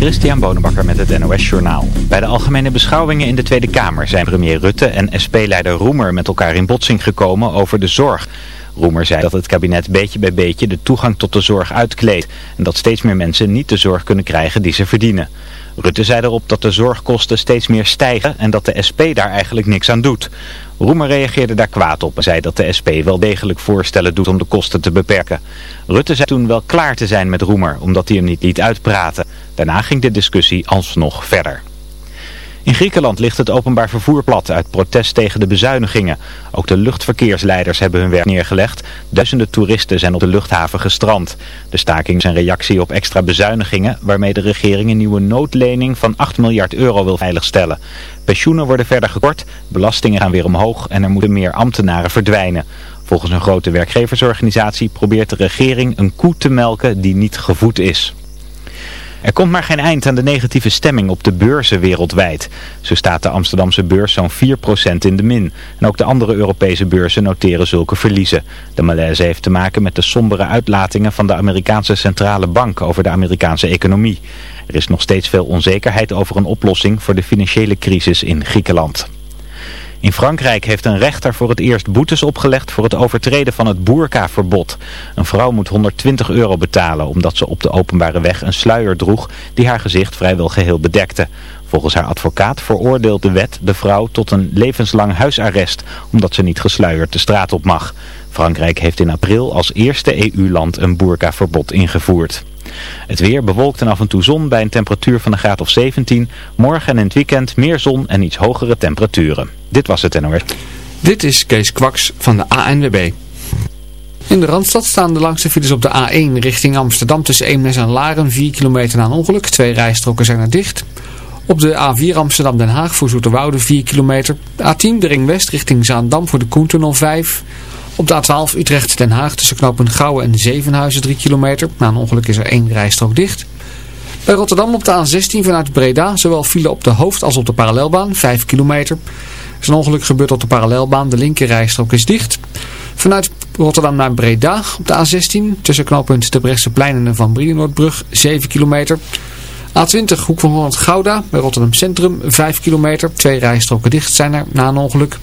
Christian Bonenbakker met het NOS Journaal. Bij de algemene beschouwingen in de Tweede Kamer zijn premier Rutte en SP-leider Roemer met elkaar in botsing gekomen over de zorg. Roemer zei dat het kabinet beetje bij beetje de toegang tot de zorg uitkleedt en dat steeds meer mensen niet de zorg kunnen krijgen die ze verdienen. Rutte zei erop dat de zorgkosten steeds meer stijgen en dat de SP daar eigenlijk niks aan doet. Roemer reageerde daar kwaad op en zei dat de SP wel degelijk voorstellen doet om de kosten te beperken. Rutte zei toen wel klaar te zijn met Roemer, omdat hij hem niet liet uitpraten. Daarna ging de discussie alsnog verder. In Griekenland ligt het openbaar vervoer plat uit protest tegen de bezuinigingen. Ook de luchtverkeersleiders hebben hun werk neergelegd. Duizenden toeristen zijn op de luchthaven gestrand. De staking is een reactie op extra bezuinigingen... waarmee de regering een nieuwe noodlening van 8 miljard euro wil veiligstellen. Pensioenen worden verder gekort, belastingen gaan weer omhoog... en er moeten meer ambtenaren verdwijnen. Volgens een grote werkgeversorganisatie probeert de regering een koe te melken die niet gevoed is. Er komt maar geen eind aan de negatieve stemming op de beurzen wereldwijd. Zo staat de Amsterdamse beurs zo'n 4% in de min. En ook de andere Europese beurzen noteren zulke verliezen. De malaise heeft te maken met de sombere uitlatingen van de Amerikaanse Centrale Bank over de Amerikaanse economie. Er is nog steeds veel onzekerheid over een oplossing voor de financiële crisis in Griekenland. In Frankrijk heeft een rechter voor het eerst boetes opgelegd voor het overtreden van het boerkaverbod. Een vrouw moet 120 euro betalen omdat ze op de openbare weg een sluier droeg die haar gezicht vrijwel geheel bedekte. Volgens haar advocaat veroordeelt de wet de vrouw tot een levenslang huisarrest omdat ze niet gesluierd de straat op mag. Frankrijk heeft in april als eerste EU-land een boerkaverbod ingevoerd. Het weer bewolkt en af en toe zon bij een temperatuur van een graad of 17. Morgen en in het weekend meer zon en iets hogere temperaturen. Dit was het NOS. Dit is Kees Kwaks van de ANWB. In de Randstad staan de langste files op de A1 richting Amsterdam tussen Eemnes en Laren. 4 kilometer na een ongeluk. Twee rijstroken zijn er dicht. Op de A4 Amsterdam-Den Haag voor Zoeterwoude 4 kilometer. De A10 de Ring West richting Zaandam voor de Koentunnel 5 op de A12 Utrecht-Den Haag tussen knopen Gouwen en Zevenhuizen 3 kilometer. Na een ongeluk is er één rijstrook dicht. Bij Rotterdam op de A16 vanuit Breda, zowel file op de hoofd- als op de parallelbaan, 5 kilometer. Er is een ongeluk gebeurd op de parallelbaan, de linker rijstrook is dicht. Vanuit Rotterdam naar Breda op de A16, tussen knooppunt de Brechtseplein en Van Brienenoordbrug, 7 kilometer. A20 Hoek van Holland Gouda bij Rotterdam Centrum 5 kilometer. Twee rijstroken dicht zijn er na een ongeluk.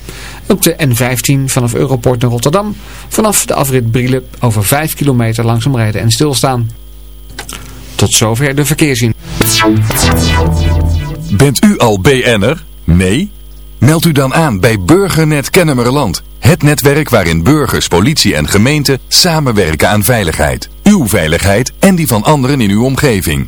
Op de N15 vanaf Europort naar Rotterdam. Vanaf de afrit Brielen over 5 kilometer langzaam rijden en stilstaan. Tot zover de verkeerszien. Bent u al BN'er? Nee? Meld u dan aan bij Burgernet Kennemerland. Het netwerk waarin burgers, politie en gemeente samenwerken aan veiligheid. Uw veiligheid en die van anderen in uw omgeving.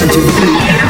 Listen to the beat.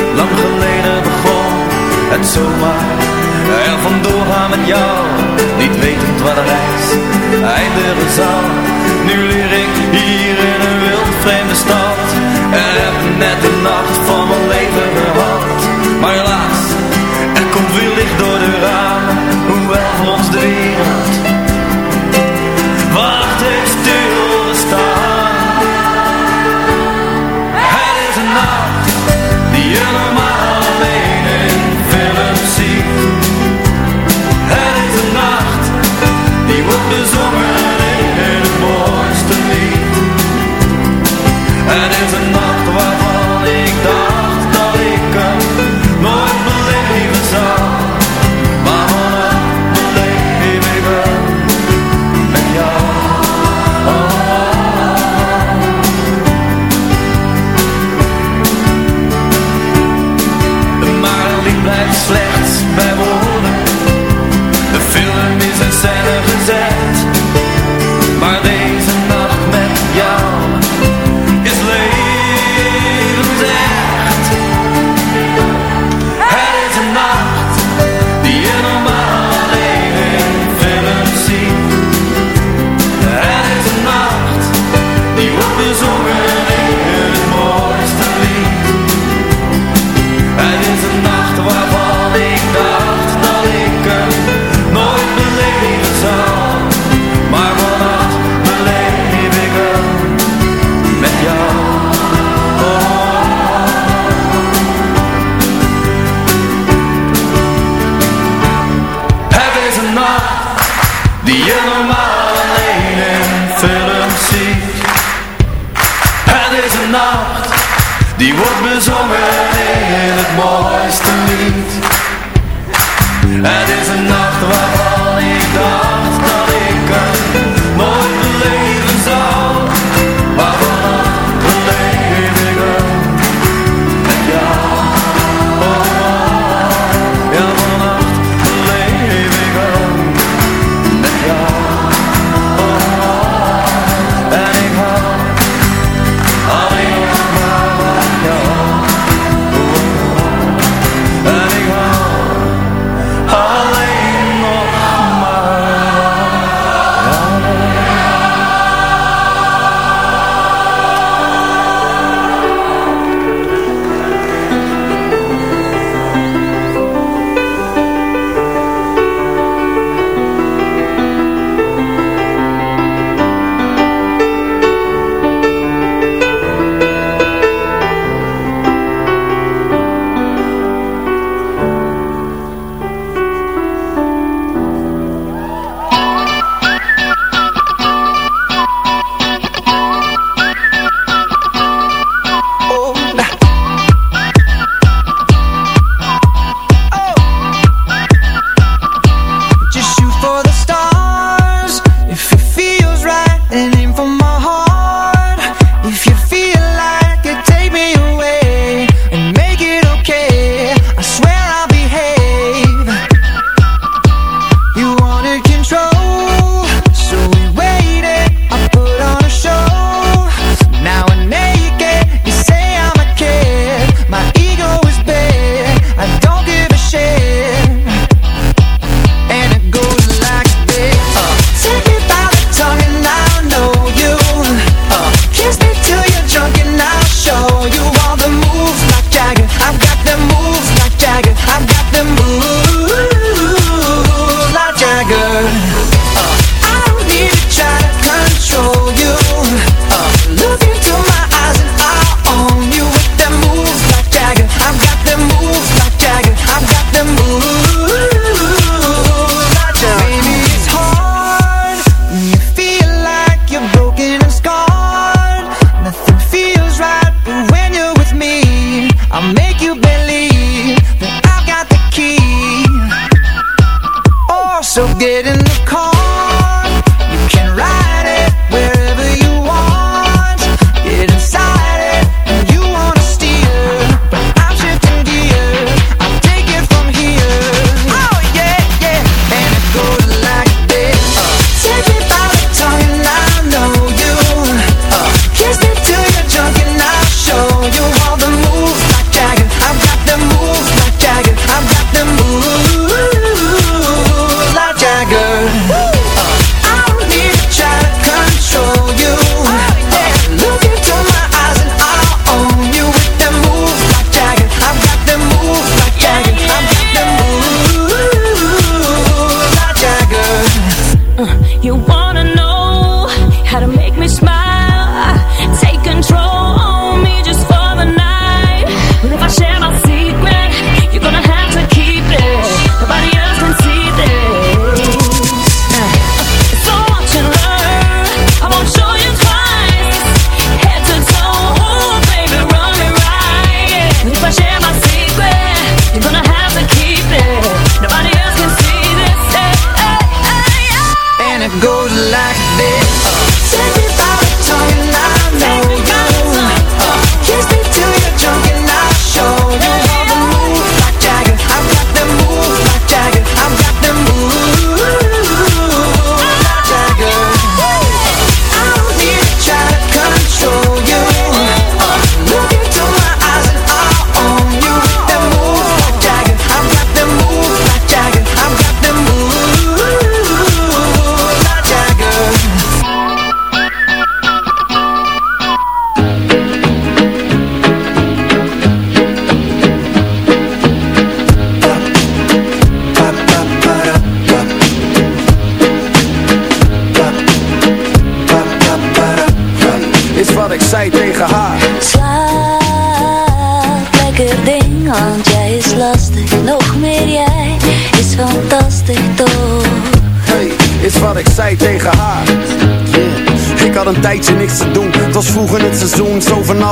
Het zomaar er vandoor gaan met jou, niet wetend waar de reis eindigen zal. Nu leer ik hier in een wild vreemde stad en heb net de nacht van mijn leven gehad. Maar helaas, er komt weer licht door de ramen, hoewel ons de wereld wacht heeft stilgestaan.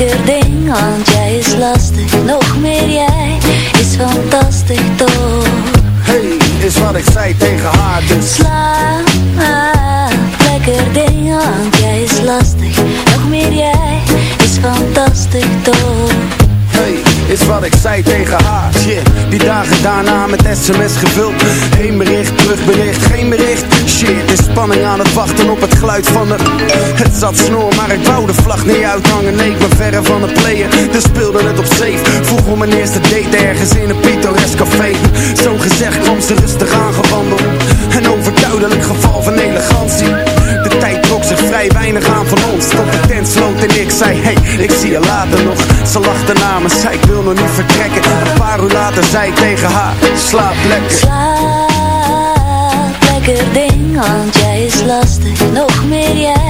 lekker ding, want jij is lastig. Nog meer jij is fantastisch toch? Hey, is wat ik zei tegen haar dus Slaap lekker ding, want jij is lastig. Nog meer jij is fantastisch toch? Hey, is wat ik zei tegen haar. Shit, die dagen daarna met sms gevuld. Heen bericht, terugbericht, geen bericht. Shit, is spanning aan het wachten op het geluid van de Het zat snor, maar ik wou de vlag niet uithangen Nee, ik ben verre van de player, dus speelde het op safe. Vroeg om mijn eerste date ergens in een pittoresk café. Zo gezegd kwam ze rustig aangewandeld. Een overduidelijk geval van elegantie. De tijd trok zich vrij weinig aan van ons. Tot de tent sloot en ik zei Hey, ik zie je later nog. Ze lachte na me, zei ik wil nog niet vertrekken. Een paar uur later zei ik tegen haar Slaap lekker. Slaap lekker ding, want jij is lastig. Nog meer jij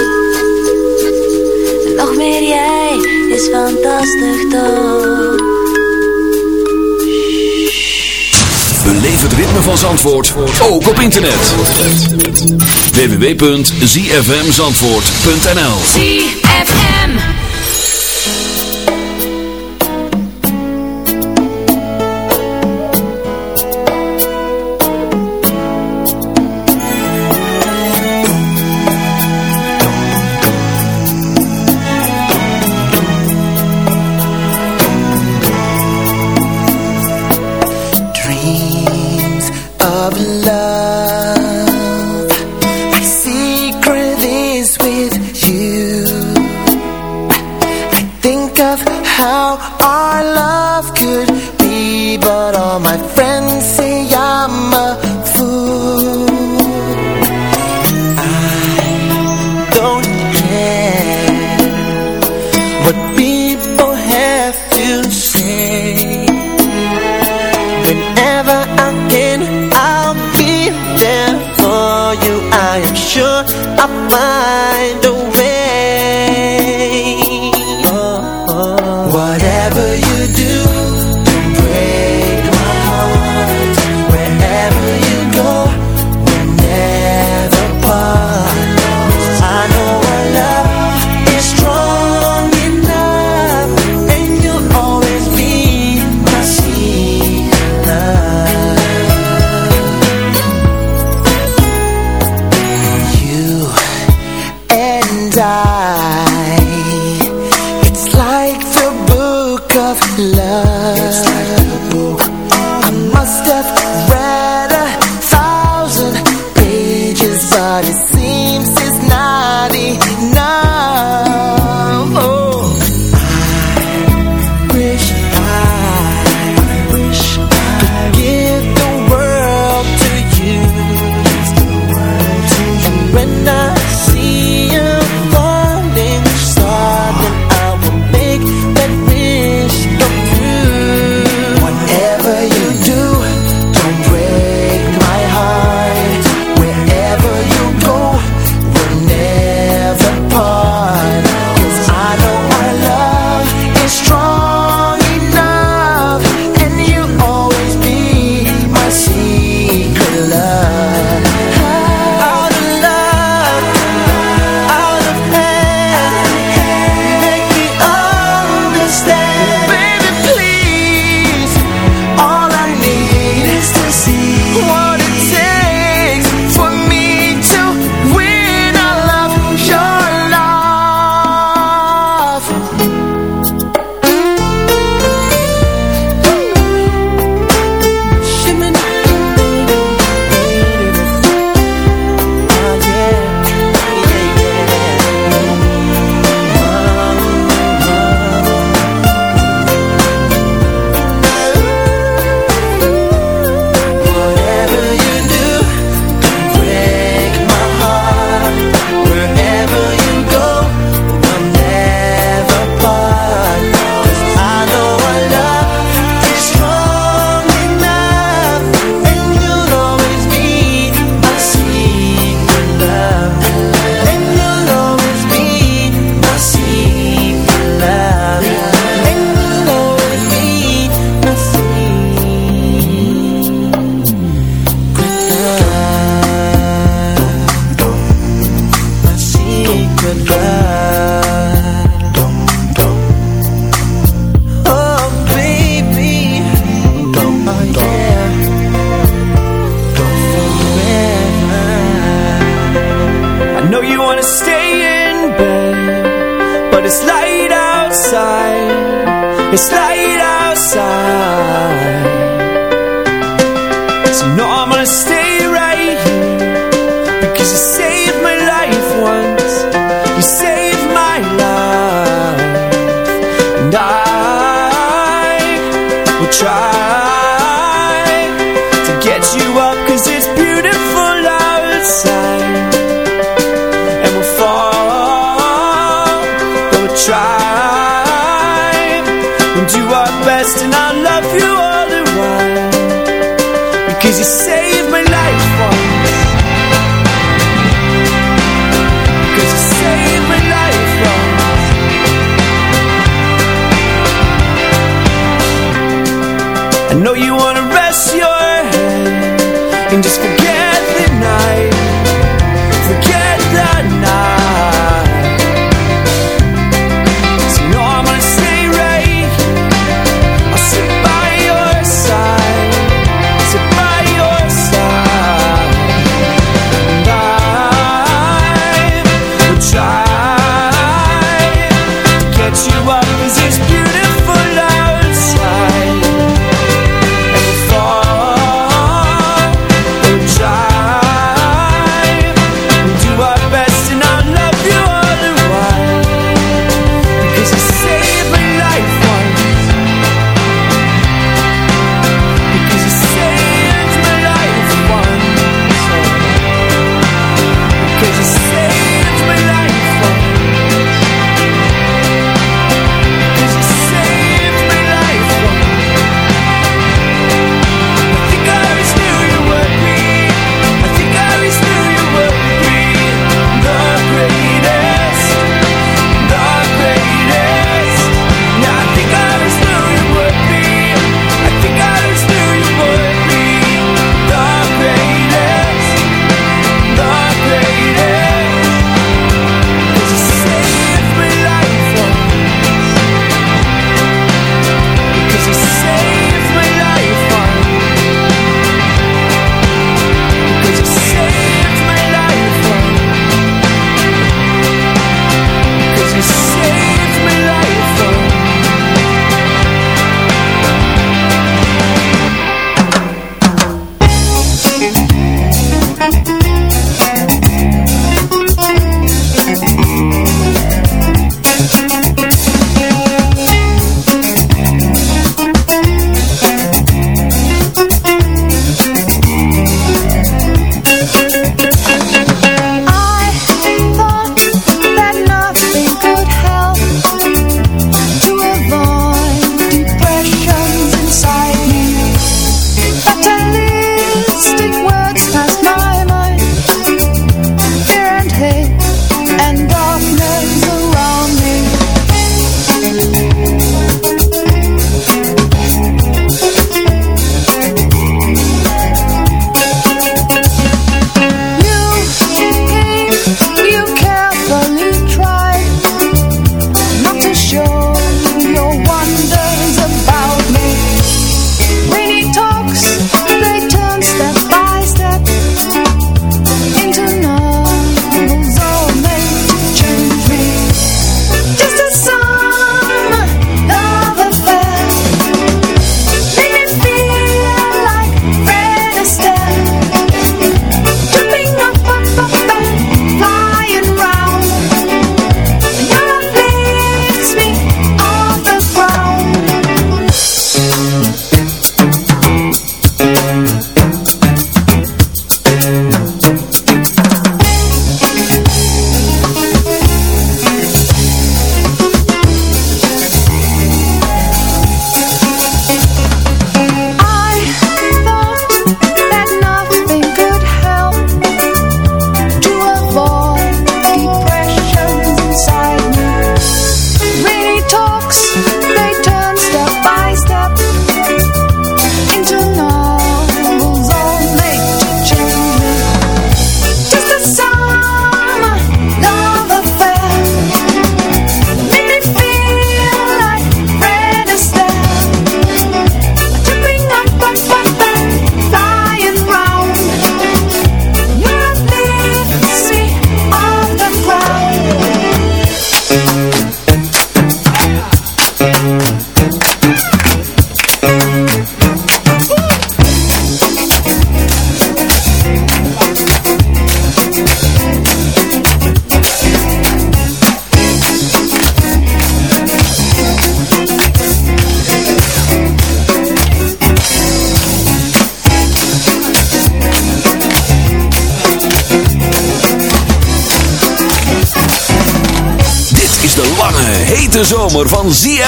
Nog meer jij is fantastisch toch Beleef het ritme van Zandvoort, ook op internet. www.zfmzandvoort.nl ZFM. die.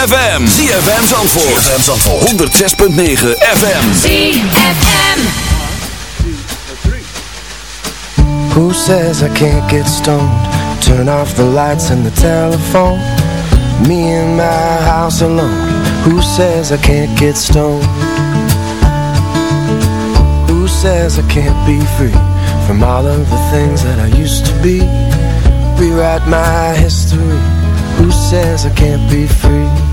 ZFM. ZFM Zandvoort. ZFM Zandvoort. 106.9 FM. ZFM. Who says I can't get stoned? Turn off the lights and the telephone. Me in my house alone. Who says I can't get stoned? Who says I can't be free from all of the things that I used to be? Rewrite my history. Who says I can't be free?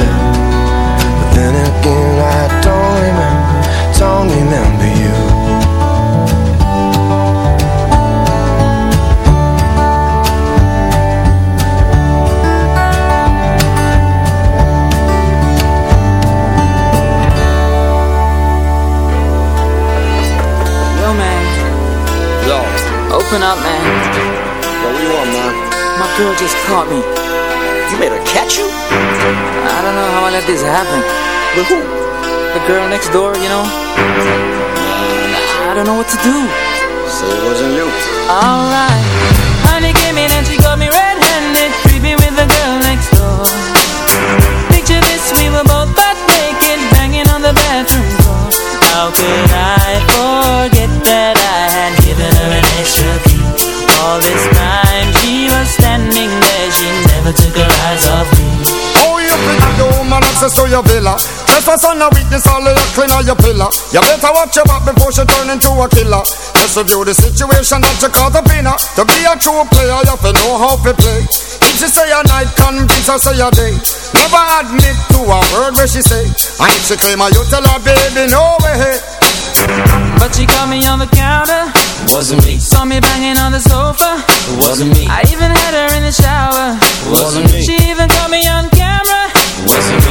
Open up, man. yo, what you want, man? My girl just caught me. You made her catch you? I don't know how I let this happen. With who? The girl next door, you know? I don't know what to do. Say it wasn't you. Alright. Access to your villa. Trespass on a weakness, all of your clean on your pillar. You better watch your back before she turn into a killer. Just review the situation that you caught up in her. To be a true player, you have to know how to play. If she say a night, convince her say a day. Never admit to a word where she say. And if she claim her, you tell her, baby, no way. But she caught me on the counter. Wasn't me. Saw me banging on the sofa. Wasn't me. I even had her in the shower. Wasn't me. She even caught me on camera. Wasn't me.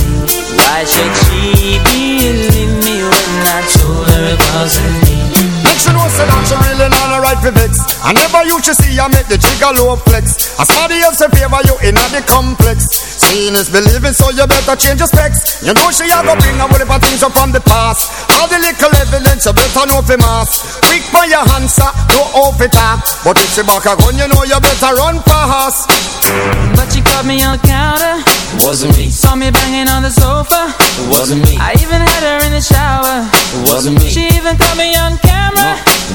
Vex I never used to see I make the jigger low flex I As somebody else in favor you in the complex Seeing is believing so you better change your specs You know she a go bring a whole heap of things up from the past All the little evidence you better know for mass Quick for your answer, no off it up But if she back a gun you know you better run fast But she caught me on the counter Wasn't me. Saw me banging on the sofa. Wasn't me. I even had her in the shower. Wasn't me. She even caught me on camera.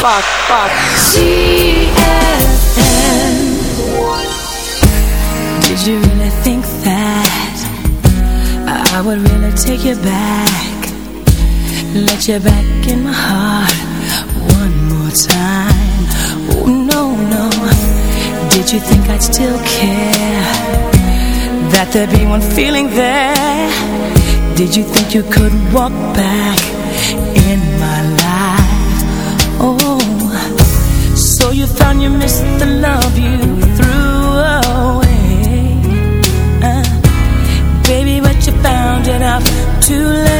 Fuck? Fuck. Did you really think that I would really take you back? Let you back in my heart one more time. Oh no, no. Did you think I'd still care? That there'd be one feeling there? Did you think you could walk back Darn, you missed the love you threw away. Uh, Baby, but you found it out too late.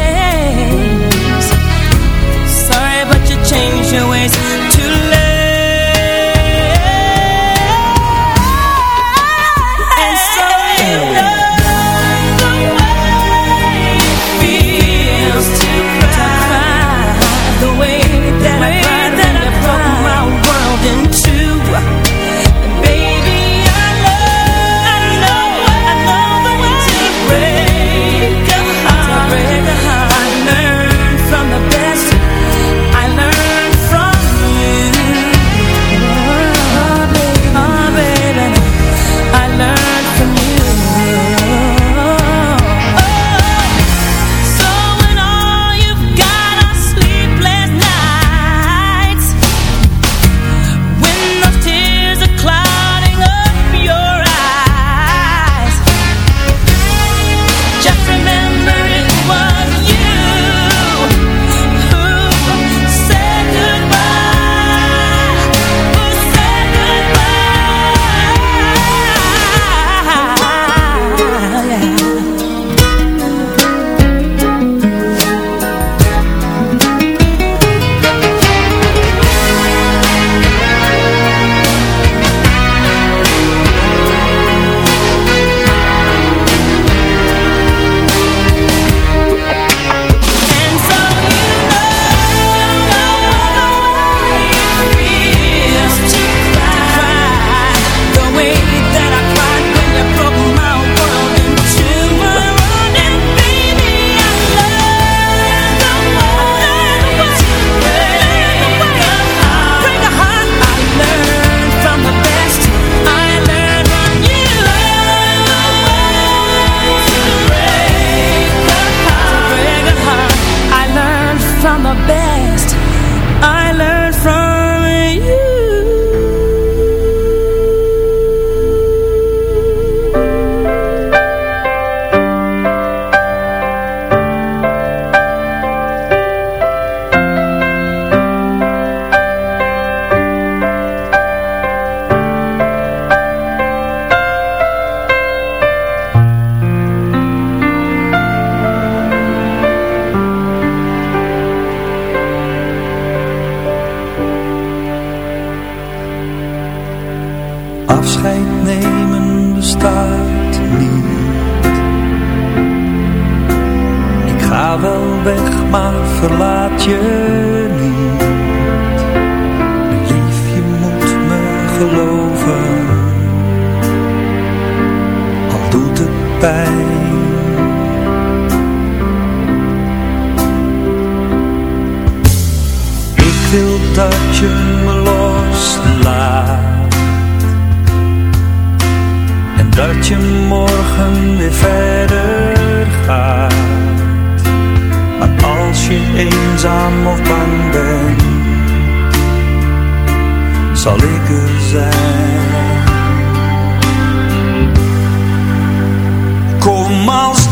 nights. zal ik er zijn. Kom als